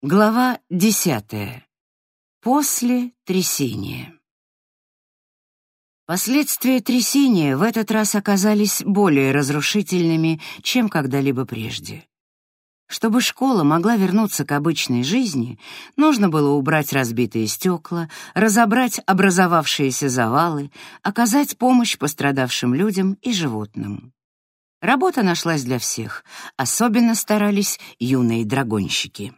Глава десятая. После трясения. Последствия трясения в этот раз оказались более разрушительными, чем когда-либо прежде. Чтобы школа могла вернуться к обычной жизни, нужно было убрать разбитые стекла, разобрать образовавшиеся завалы, оказать помощь пострадавшим людям и животным. Работа нашлась для всех, особенно старались юные драгонщики.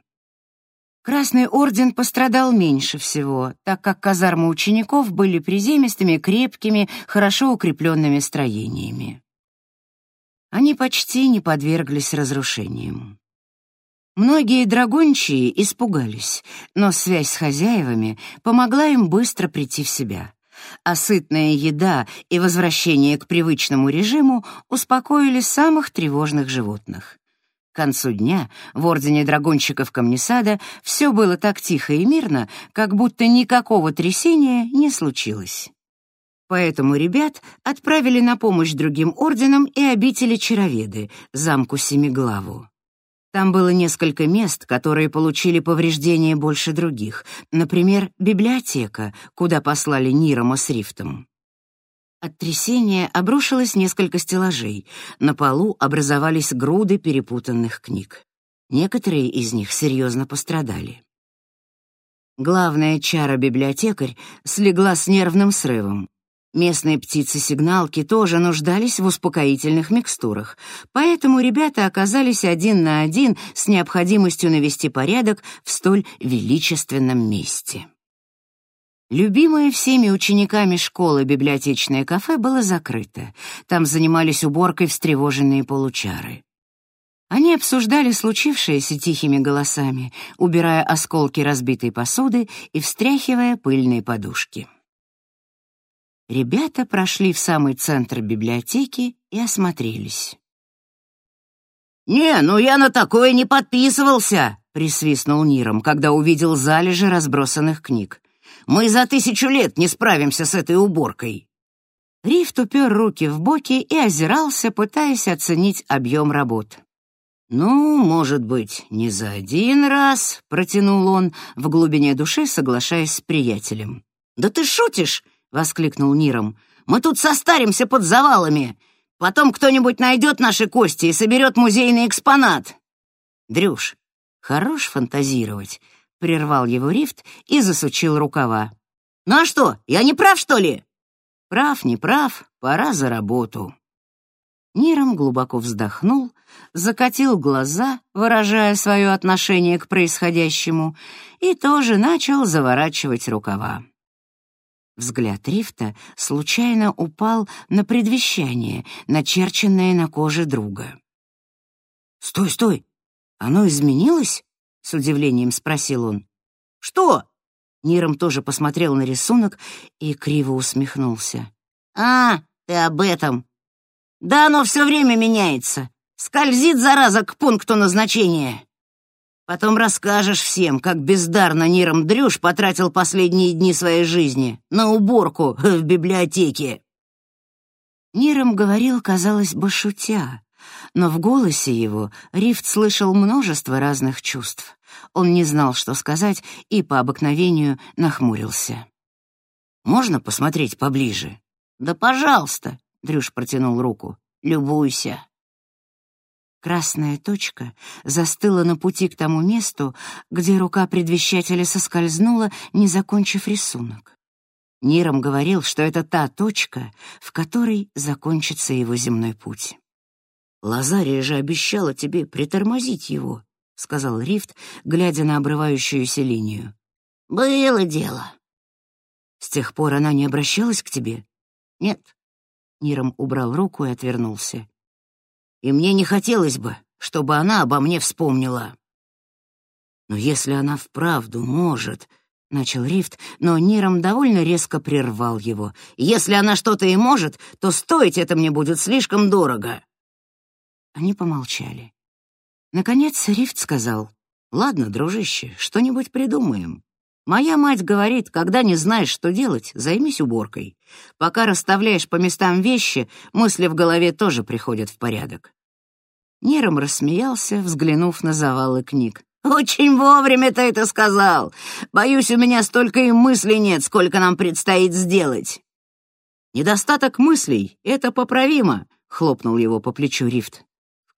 Красный орден пострадал меньше всего, так как казармы учеников были приземистыми, крепкими, хорошо укрепленными строениями. Они почти не подверглись разрушениям. Многие драгончие испугались, но связь с хозяевами помогла им быстро прийти в себя. А сытная еда и возвращение к привычному режиму успокоили самых тревожных животных. Концу дня в Ордене Драгонщиков Камнесада все было так тихо и мирно, как будто никакого трясения не случилось. Поэтому ребят отправили на помощь другим орденам и обители Чароведы, замку Семиглаву. Там было несколько мест, которые получили повреждения больше других, например, библиотека, куда послали Нирома с Рифтом. От трясения обрушилось несколько стеллажей. На полу образовались груды перепутанных книг. Некоторые из них серьезно пострадали. Главная чара-библиотекарь слегла с нервным срывом. Местные птицы-сигналки тоже нуждались в успокоительных микстурах, поэтому ребята оказались один на один с необходимостью навести порядок в столь величественном месте. Любимое всеми учениками школы библиотечное кафе было закрыто. Там занимались уборкой встревоженные получары. Они обсуждали случившееся тихими голосами, убирая осколки разбитой посуды и встряхивая пыльные подушки. Ребята прошли в самый центр библиотеки и осмотрелись. «Не, ну я на такое не подписывался!» — присвистнул Ниром, когда увидел залежи разбросанных книг. Мы за тысячу лет не справимся с этой уборкой». Рифт упер руки в боки и озирался, пытаясь оценить объем работ. «Ну, может быть, не за один раз», — протянул он, в глубине души соглашаясь с приятелем. «Да ты шутишь!» — воскликнул Ниром. «Мы тут состаримся под завалами. Потом кто-нибудь найдет наши кости и соберет музейный экспонат». «Дрюш, хорош фантазировать прервал его Рифт и засучил рукава. «Ну а что, я не прав, что ли?» «Прав, не прав, пора за работу». Ниром глубоко вздохнул, закатил глаза, выражая свое отношение к происходящему, и тоже начал заворачивать рукава. Взгляд Рифта случайно упал на предвещание, начерченное на коже друга. «Стой, стой! Оно изменилось?» — с удивлением спросил он. «Что?» Ниром тоже посмотрел на рисунок и криво усмехнулся. «А, ты об этом. Да оно все время меняется. Скользит, зараза, к пункту назначения. Потом расскажешь всем, как бездарно Ниром Дрюш потратил последние дни своей жизни на уборку в библиотеке». Ниром говорил, казалось бы, шутя, но в голосе его Рифт слышал множество разных чувств. Он не знал, что сказать, и по обыкновению нахмурился. «Можно посмотреть поближе?» «Да, пожалуйста», — Дрюш протянул руку. «Любуйся». Красная точка застыла на пути к тому месту, где рука предвещателя соскользнула, не закончив рисунок. Ниром говорил, что это та точка, в которой закончится его земной путь. «Лазария же обещала тебе притормозить его», — сказал Рифт, глядя на обрывающуюся линию. «Было дело». «С тех пор она не обращалась к тебе?» «Нет». Ниром убрал руку и отвернулся. «И мне не хотелось бы, чтобы она обо мне вспомнила». «Но если она вправду может...» — начал Рифт, но Ниром довольно резко прервал его. «Если она что-то и может, то стоить это мне будет слишком дорого». Они помолчали. Наконец Рифт сказал, «Ладно, дружище, что-нибудь придумаем. Моя мать говорит, когда не знаешь, что делать, займись уборкой. Пока расставляешь по местам вещи, мысли в голове тоже приходят в порядок». Нером рассмеялся, взглянув на завалы книг. «Очень вовремя ты это сказал. Боюсь, у меня столько и мыслей нет, сколько нам предстоит сделать». «Недостаток мыслей — это поправимо», — хлопнул его по плечу Рифт.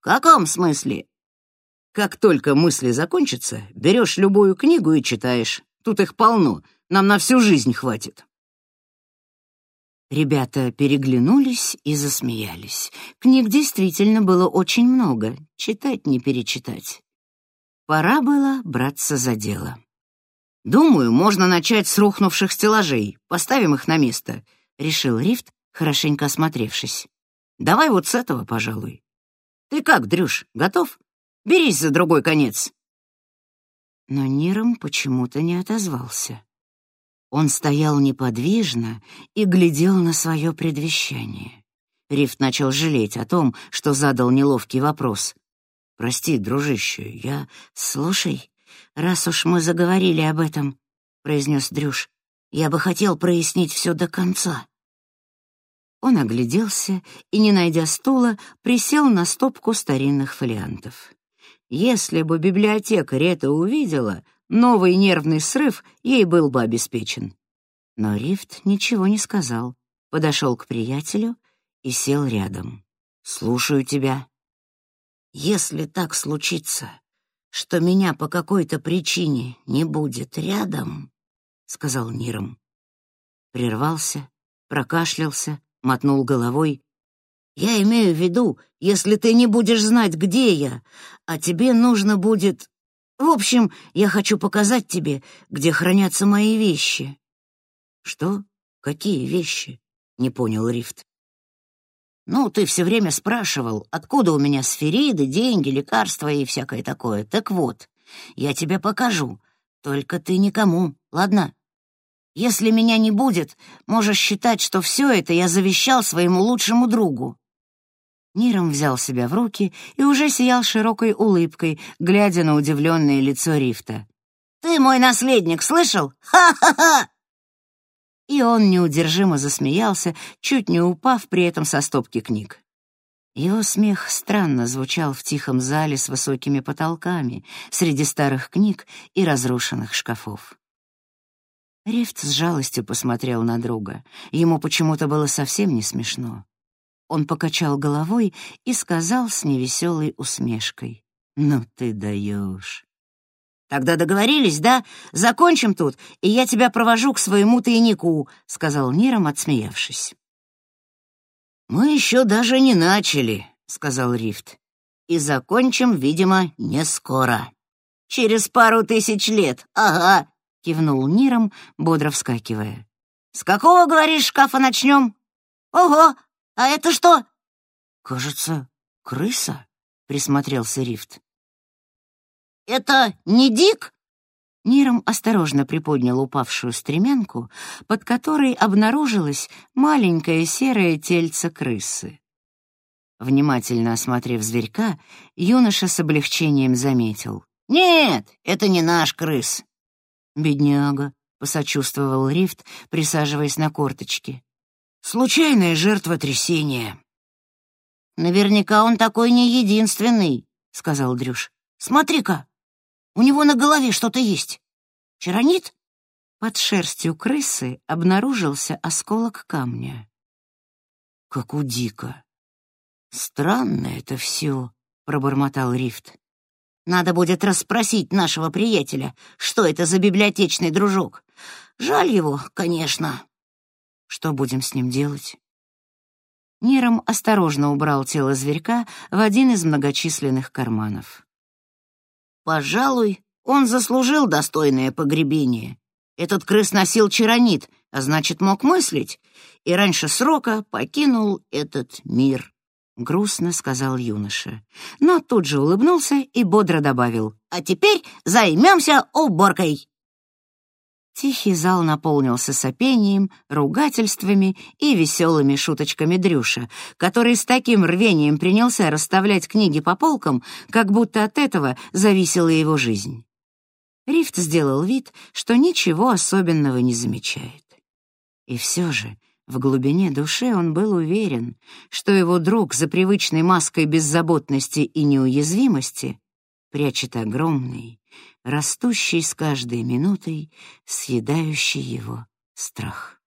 «В каком смысле?» «Как только мысли закончатся, берешь любую книгу и читаешь. Тут их полно, нам на всю жизнь хватит». Ребята переглянулись и засмеялись. Книг действительно было очень много, читать не перечитать. Пора было браться за дело. «Думаю, можно начать с рухнувших стеллажей. Поставим их на место», — решил Рифт, хорошенько осмотревшись. «Давай вот с этого, пожалуй. Ты как, Дрюш, готов? Берись за другой конец». Но Ниром почему-то не отозвался. Он стоял неподвижно и глядел на свое предвещание. Рифт начал жалеть о том, что задал неловкий вопрос. «Прости, дружище, я...» «Слушай, раз уж мы заговорили об этом», — произнес Дрюш, «я бы хотел прояснить все до конца». Он огляделся и, не найдя стула, присел на стопку старинных фолиантов. Если бы библиотекарь это увидела, новый нервный срыв ей был бы обеспечен. Но Рифт ничего не сказал, подошел к приятелю и сел рядом. «Слушаю тебя». «Если так случится, что меня по какой-то причине не будет рядом», — сказал Ниром. Прервался, прокашлялся, мотнул головой. «Я имею в виду, если ты не будешь знать, где я, а тебе нужно будет в общем, я хочу показать тебе, где хранятся мои вещи». «Что? Какие вещи?» — не понял Рифт. «Ну, ты все время спрашивал, откуда у меня сфериды, деньги, лекарства и всякое такое. Так вот, я тебе покажу, только ты никому, ладно? Если меня не будет, можешь считать, что все это я завещал своему лучшему другу. Ниром взял себя в руки и уже сиял широкой улыбкой, глядя на удивленное лицо Рифта. «Ты мой наследник, слышал? Ха-ха-ха!» И он неудержимо засмеялся, чуть не упав при этом со стопки книг. Его смех странно звучал в тихом зале с высокими потолками, среди старых книг и разрушенных шкафов. Рифт с жалостью посмотрел на друга. Ему почему-то было совсем не смешно. Он покачал головой и сказал с невеселой усмешкой. «Ну ты даешь». «Тогда договорились, да? Закончим тут, и я тебя провожу к своему тайнику», — сказал Ниром, отсмеявшись. «Мы еще даже не начали», — сказал Рифт. «И закончим, видимо, не скоро. Через пару тысяч лет, ага», — кивнул Ниром, бодро вскакивая. «С какого, говоришь, шкафа начнем?» «Ого, «А это что?» «Кажется, крыса», — присмотрелся Рифт. «Это не Дик?» Ниром осторожно приподнял упавшую стремянку, под которой обнаружилось маленькое серое тельце крысы. Внимательно осмотрев зверька, юноша с облегчением заметил. «Нет, это не наш крыс». «Бедняга», — посочувствовал Рифт, присаживаясь на корточки. Случайная жертва трясения. Наверняка он такой не единственный, сказал Дрюш. Смотри-ка, у него на голове что-то есть. Чаранит? Под шерстью крысы обнаружился осколок камня. Как у Дика. Странно это все, пробормотал Рифт. Надо будет расспросить нашего приятеля, что это за библиотечный дружок. Жаль его, конечно. Что будем с ним делать? Ниром осторожно убрал тело зверька в один из многочисленных карманов. «Пожалуй, он заслужил достойное погребение. Этот крыс носил чаранит, а значит, мог мыслить, и раньше срока покинул этот мир», — грустно сказал юноша. Но тут же улыбнулся и бодро добавил. «А теперь займемся уборкой». Тихий зал наполнился сопением, ругательствами и веселыми шуточками Дрюша, который с таким рвением принялся расставлять книги по полкам, как будто от этого зависела его жизнь. Рифт сделал вид, что ничего особенного не замечает. И все же в глубине души он был уверен, что его друг за привычной маской беззаботности и неуязвимости прячет огромный, растущий с каждой минутой, съедающий его страх.